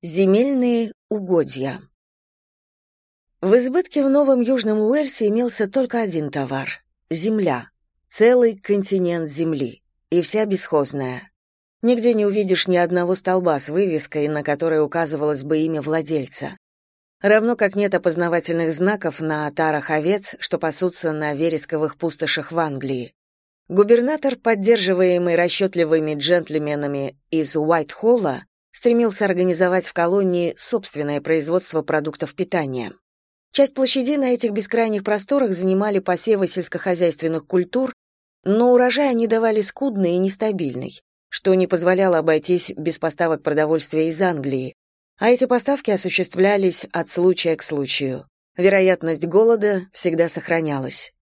Земельные угодья. В избытке в Новом Южном Уэльсе имелся только один товар — земля, целый континент земли, и вся бесхозная. Нигде не увидишь ни одного столба с вывеской, на которой указывалось бы имя владельца. Равно как нет опознавательных знаков на отарах овец, что пасутся на вересковых пустошах в Англии. Губернатор, поддерживаемый расчетливыми джентльменами из Уайт-Холла, стремился организовать в колонии собственное производство продуктов питания. Часть площадей на этих бескрайних просторах занимали посевы сельскохозяйственных культур, но урожай они давали скудный и нестабильный, что не позволяло обойтись без поставок продовольствия из Англии, а эти поставки осуществлялись от случая к случаю. Вероятность голода всегда сохранялась.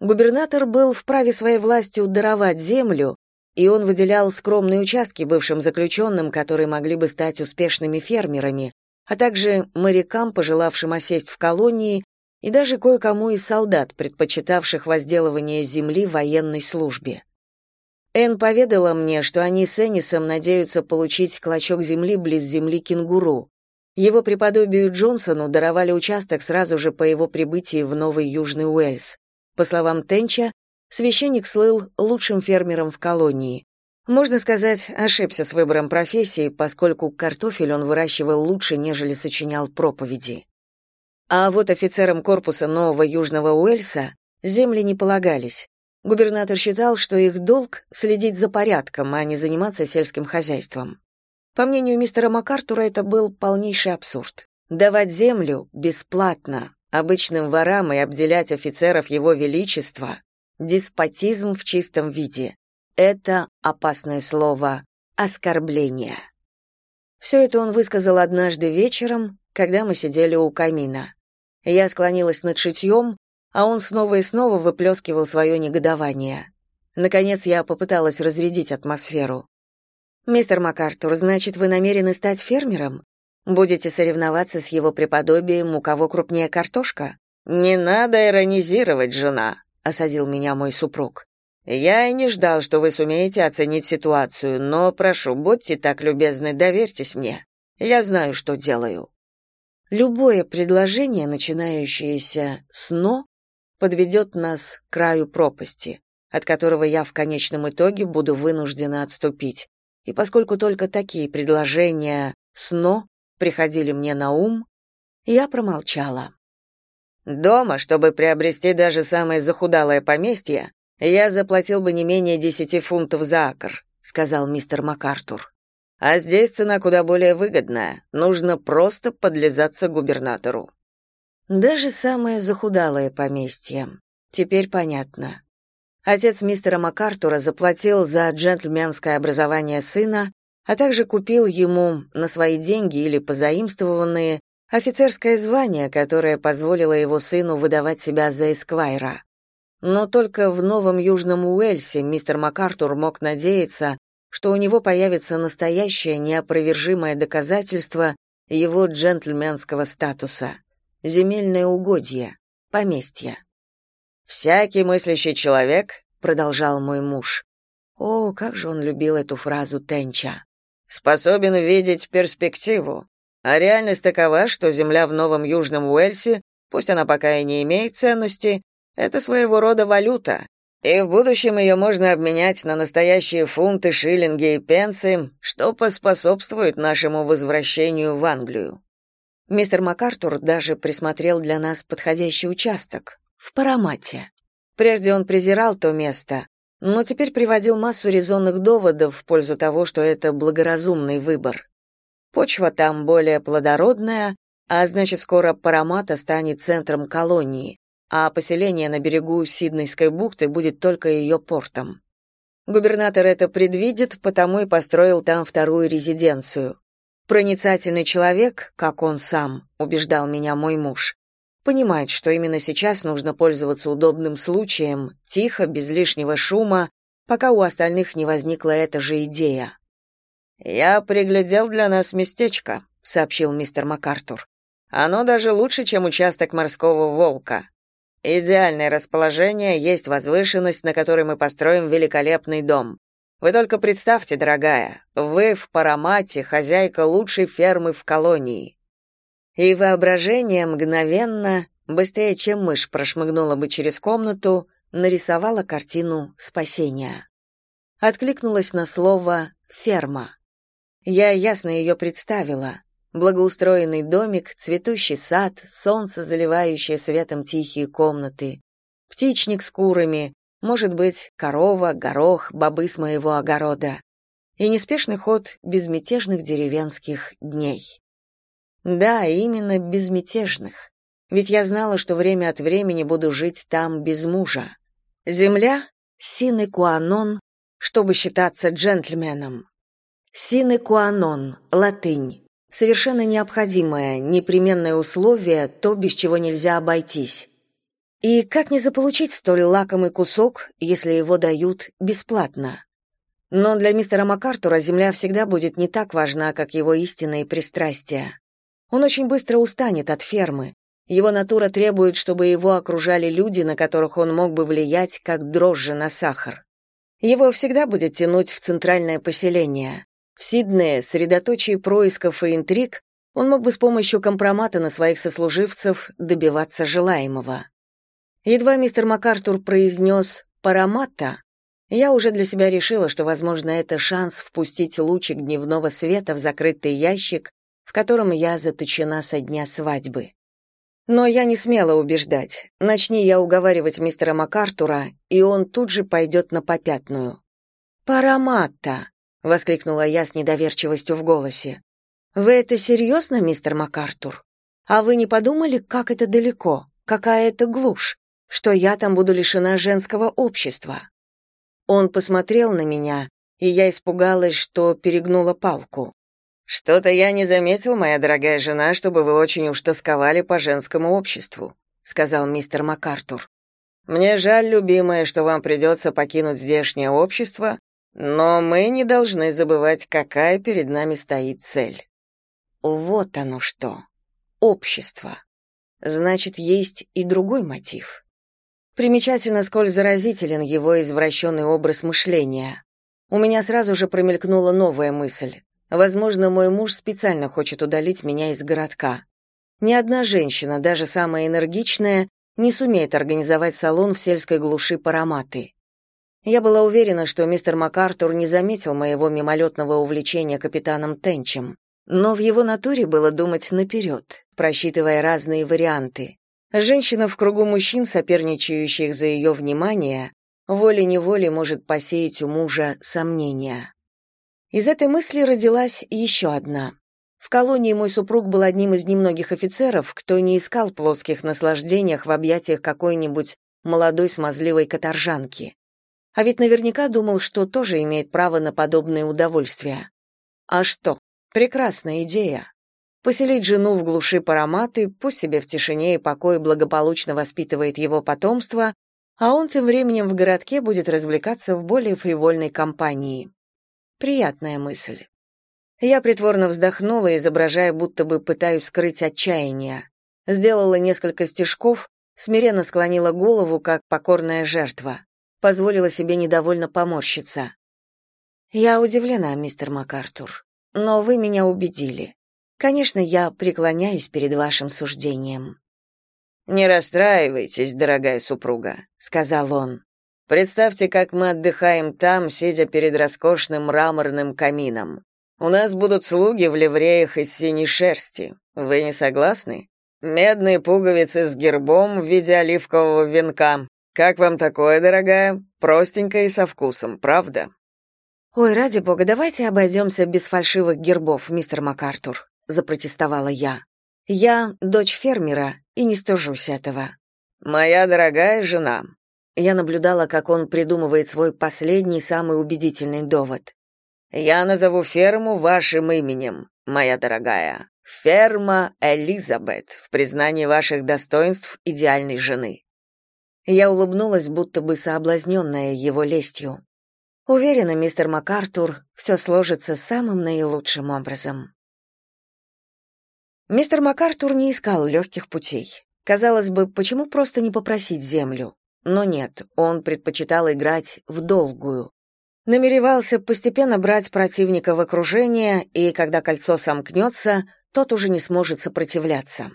Губернатор был вправе своей властью даровать землю, и он выделял скромные участки бывшим заключенным, которые могли бы стать успешными фермерами, а также морякам, пожелавшим осесть в колонии, и даже кое-кому из солдат, предпочитавших возделывание земли военной службе. Энн поведала мне, что они с Эннисом надеются получить клочок земли близ земли кенгуру. Его преподобию Джонсону даровали участок сразу же по его прибытии в Новый Южный Уэльс. По словам Тенча, священник слыл лучшим фермером в колонии. Можно сказать, ошибся с выбором профессии, поскольку картофель он выращивал лучше, нежели сочинял проповеди. А вот офицерам корпуса Нового Южного Уэльса земли не полагались. Губернатор считал, что их долг — следить за порядком, а не заниматься сельским хозяйством. По мнению мистера МакАртура, это был полнейший абсурд. Давать землю бесплатно обычным ворам и обделять офицеров его величества деспотизм в чистом виде. Это опасное слово оскорбление. Все это он высказал однажды вечером, когда мы сидели у камина. Я склонилась над шитьем, а он снова и снова выплескивал свое негодование. Наконец я попыталась разрядить атмосферу. «Мистер МакАртур, значит, вы намерены стать фермером? Будете соревноваться с его преподобием, у кого крупнее картошка?» «Не надо иронизировать, жена», — осадил меня мой супруг. «Я и не ждал, что вы сумеете оценить ситуацию, но, прошу, будьте так любезны, доверьтесь мне. Я знаю, что делаю». Любое предложение, начинающееся с «но», подведет нас к краю пропасти, от которого я в конечном итоге буду вынуждена отступить. И поскольку только такие предложения с «но» приходили мне на ум, я промолчала. Дома, чтобы приобрести даже самое захудалое поместье, я заплатил бы не менее десяти фунтов за акр, сказал мистер МакАртур. А здесь цена куда более выгодная. Нужно просто подлизаться губернатору. Даже самое захудалое поместье. Теперь понятно. Отец мистера МакАртура заплатил за джентльменское образование сына, а также купил ему на свои деньги или позаимствованные офицерское звание, которое позволило его сыну выдавать себя за эсквайра. Но только в Новом Южном Уэльсе мистер МакАртур мог надеяться, что у него появится настоящее неопровержимое доказательство его джентльменского статуса — земельное угодье, поместье. «Всякий мыслящий человек», — продолжал мой муж, о, как же он любил эту фразу Тенча, способен видеть перспективу, а реальность такова, что земля в Новом Южном Уэльсе, пусть она пока и не имеет ценности, это своего рода валюта, и в будущем ее можно обменять на настоящие фунты, шиллинги и пенсы, что поспособствует нашему возвращению в Англию. Мистер МакАртур даже присмотрел для нас подходящий участок в Парамате. Прежде он презирал то место, но теперь приводил массу резонных доводов в пользу того, что это благоразумный выбор. Почва там более плодородная, а значит, скоро Парамата станет центром колонии, а поселение на берегу Сиднейской бухты будет только ее портом. Губернатор это предвидит, потому и построил там вторую резиденцию. Проницательный человек, как он сам, убеждал меня мой муж, понимает, что именно сейчас нужно пользоваться удобным случаем, тихо, без лишнего шума, пока у остальных не возникла эта же идея. «Я приглядел для нас местечко», — сообщил мистер МакАртур. «Оно даже лучше, чем участок морского волка. Идеальное расположение, есть возвышенность, на которой мы построим великолепный дом. Вы только представьте, дорогая, вы в Парамате хозяйка лучшей фермы в колонии. И воображение мгновенно, быстрее, чем мышь прошмыгнула бы через комнату, нарисовала картину спасения. Откликнулась на слово «ферма». Я ясно ее представила. Благоустроенный домик, цветущий сад, солнце, заливающее светом тихие комнаты, птичник с курами, может быть, корова, горох, бобы с моего огорода. И неспешный ход безмятежных деревенских дней. Да, именно безмятежных. Ведь я знала, что время от времени буду жить там без мужа. Земля — сине куанон, чтобы считаться джентльменом. Сине куанон, латынь. Совершенно необходимое, непременное условие, то, без чего нельзя обойтись. И как не заполучить столь лакомый кусок, если его дают бесплатно? Но для мистера МакАртура земля всегда будет не так важна, как его истинные пристрастия. Он очень быстро устанет от фермы. Его натура требует, чтобы его окружали люди, на которых он мог бы влиять, как дрожжи на сахар. Его всегда будет тянуть в центральное поселение. В Сиднее, средоточие происков и интриг, он мог бы с помощью компромата на своих сослуживцев добиваться желаемого. Едва мистер МакАртур произнес «параматта», я уже для себя решила, что, возможно, это шанс впустить лучик дневного света в закрытый ящик, в котором я заточена со дня свадьбы. Но я не смела убеждать. Начни я уговаривать мистера МакАртура, и он тут же пойдет на попятную. «Параматта!» — воскликнула я с недоверчивостью в голосе. «Вы это серьезно, мистер МакАртур? А вы не подумали, как это далеко, какая это глушь? что я там буду лишена женского общества. Он посмотрел на меня, и я испугалась, что перегнула палку. Что-то я не заметил, моя дорогая жена, чтобы вы очень уж тосковали по женскому обществу, сказал мистер МакАртур. Мне жаль, любимая, что вам придется покинуть здешнее общество, но мы не должны забывать, какая перед нами стоит цель. Вот оно что. Общество. Значит, есть и другой мотив. Примечательно, сколь заразителен его извращенный образ мышления. У меня сразу же промелькнула новая мысль. Возможно, мой муж специально хочет удалить меня из городка. Ни одна женщина, даже самая энергичная, не сумеет организовать салон в сельской глуши Параматы. Я была уверена, что мистер МакАртур не заметил моего мимолетного увлечения капитаном Тенчем, но в его натуре было думать наперед, просчитывая разные варианты. Женщина в кругу мужчин, соперничающих за ее внимание, волей-неволей может посеять у мужа сомнения. Из этой мысли родилась еще одна. В колонии мой супруг был одним из немногих офицеров, кто не искал плотских наслаждениях в объятиях какой-нибудь молодой смазливой каторжанки. А ведь наверняка думал, что тоже имеет право на подобные удовольствия. А что? Прекрасная идея. Поселить жену в глуши Параматы, пусть себе в тишине и покое благополучно воспитывает его потомство, а он тем временем в городке будет развлекаться в более фривольной компании. Приятная мысль. Я притворно вздохнула, изображая, будто бы пытаюсь скрыть отчаяние. Сделала несколько стежков, смиренно склонила голову, как покорная жертва. Позволила себе недовольно поморщиться. «Я удивлена, мистер МакАртур, но вы меня убедили. Конечно, я преклоняюсь перед вашим суждением. Не расстраивайтесь, дорогая супруга, сказал он. Представьте, как мы отдыхаем там, сидя перед роскошным мраморным камином. У нас будут слуги в ливреях из синей шерсти. Вы не согласны? Медные пуговицы с гербом в виде оливкового венка. Как вам такое, дорогая? Простенько и со вкусом, правда? Ой, ради бога, давайте обойдемся без фальшивых гербов, мистер МакАртур запротестовала я. Я дочь фермера и не стыжусь этого. Моя дорогая жена. Я наблюдала, как он придумывает свой последний самый убедительный довод. Я назову ферму вашим именем, моя дорогая. Ферма Элизабет в признании ваших достоинств идеальной жены. Я улыбнулась, будто бы соблазненная его лестью. Уверена, мистер МакАртур, все сложится самым наилучшим образом. Мистер МакАртур не искал легких путей. Казалось бы, почему просто не попросить землю? Но нет, он предпочитал играть в долгую. намеревался постепенно брать противника в окружение, и когда кольцо сомкнется, тот уже не сможет сопротивляться.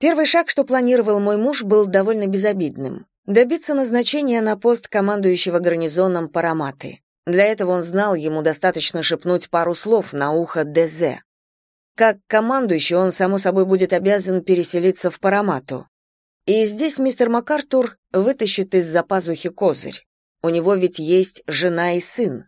Первый шаг, что планировал мой муж, был довольно безобидным добиться назначения на пост командующего гарнизоном Параматы. Для этого он знал, ему достаточно шепнуть пару слов на ухо ДЗ. Как командующий он, само собой, будет обязан переселиться в Парамату. И здесь мистер МакАртур вытащит из-за пазухи козырь. У него ведь есть жена и сын.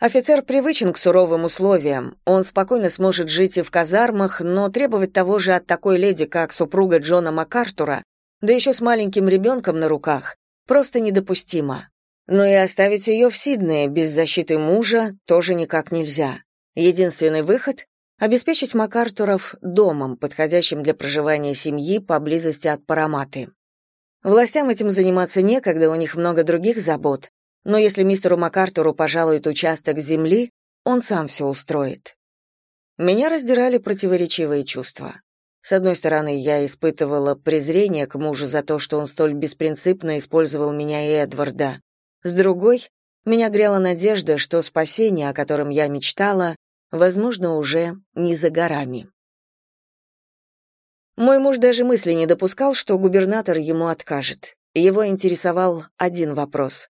Офицер привычен к суровым условиям. Он спокойно сможет жить и в казармах, но требовать того же от такой леди, как супруга Джона МакАртура, да еще с маленьким ребенком на руках, просто недопустимо. Но и оставить ее в Сиднее без защиты мужа тоже никак нельзя. Единственный выход — обеспечить МакАртуров домом, подходящим для проживания семьи поблизости от Параматы. Властям этим заниматься некогда, у них много других забот, но если мистеру МакАртуру пожалуют участок земли, он сам все устроит. Меня раздирали противоречивые чувства. С одной стороны, я испытывала презрение к мужу за то, что он столь беспринципно использовал меня и Эдварда. С другой, меня грела надежда, что спасение, о котором я мечтала, возможно, уже не за горами. Мой муж даже мысли не допускал, что губернатор ему откажет. Его интересовал один вопрос.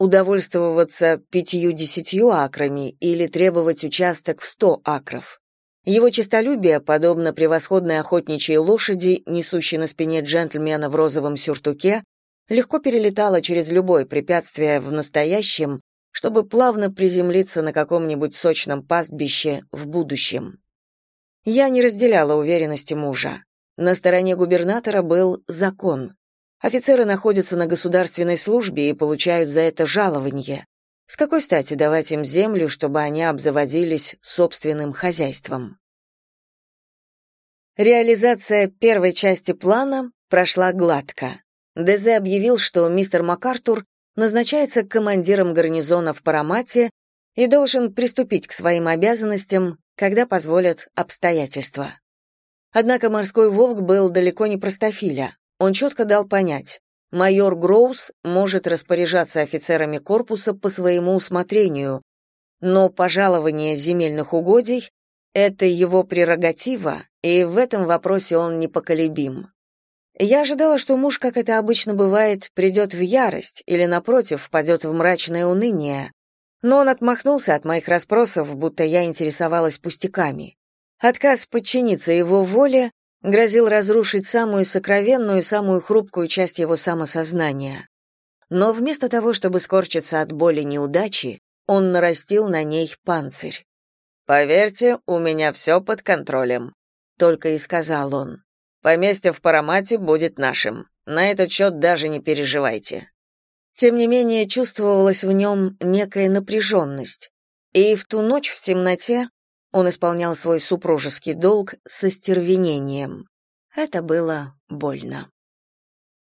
Удовольствоваться пятью-десятью акрами или требовать участок в сто акров. Его честолюбие, подобно превосходной охотничьей лошади, несущей на спине джентльмена в розовом сюртуке, легко перелетало через любое препятствие в настоящем, чтобы плавно приземлиться на каком-нибудь сочном пастбище в будущем. Я не разделяла уверенности мужа. На стороне губернатора был закон. Офицеры находятся на государственной службе и получают за это жалование. С какой стати давать им землю, чтобы они обзаводились собственным хозяйством? Реализация первой части плана прошла гладко. Дезе объявил, что мистер МакАртур назначается командиром гарнизона в Парамате и должен приступить к своим обязанностям, когда позволят обстоятельства. Однако морской волк был далеко не простофиля. Он четко дал понять, майор Гроус может распоряжаться офицерами корпуса по своему усмотрению, но пожалование земельных угодий — это его прерогатива, и в этом вопросе он непоколебим. Я ожидала, что муж, как это обычно бывает, придет в ярость или, напротив, впадет в мрачное уныние, но он отмахнулся от моих расспросов, будто я интересовалась пустяками. Отказ подчиниться его воле грозил разрушить самую сокровенную, самую хрупкую часть его самосознания. Но вместо того, чтобы скорчиться от боли неудачи, он нарастил на ней панцирь. «Поверьте, у меня все под контролем», — только и сказал он. «Поместье в Парамате будет нашим. На этот счет даже не переживайте». Тем не менее, чувствовалась в нем некая напряженность. И в ту ночь в темноте он исполнял свой супружеский долг со стервенением. Это было больно.